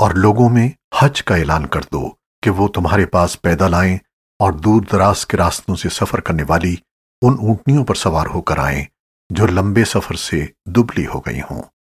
اور لوگوں میں حج کا اعلان کر دو کہ وہ تمہارے پاس پیدل لائیں اور دور دراز کے راستوں سے سفر کرنے والی ان اونٹنیوں پر سوار ہو کر آئیں جو لمبے سفر سے دبلی ہو گئی ہوں۔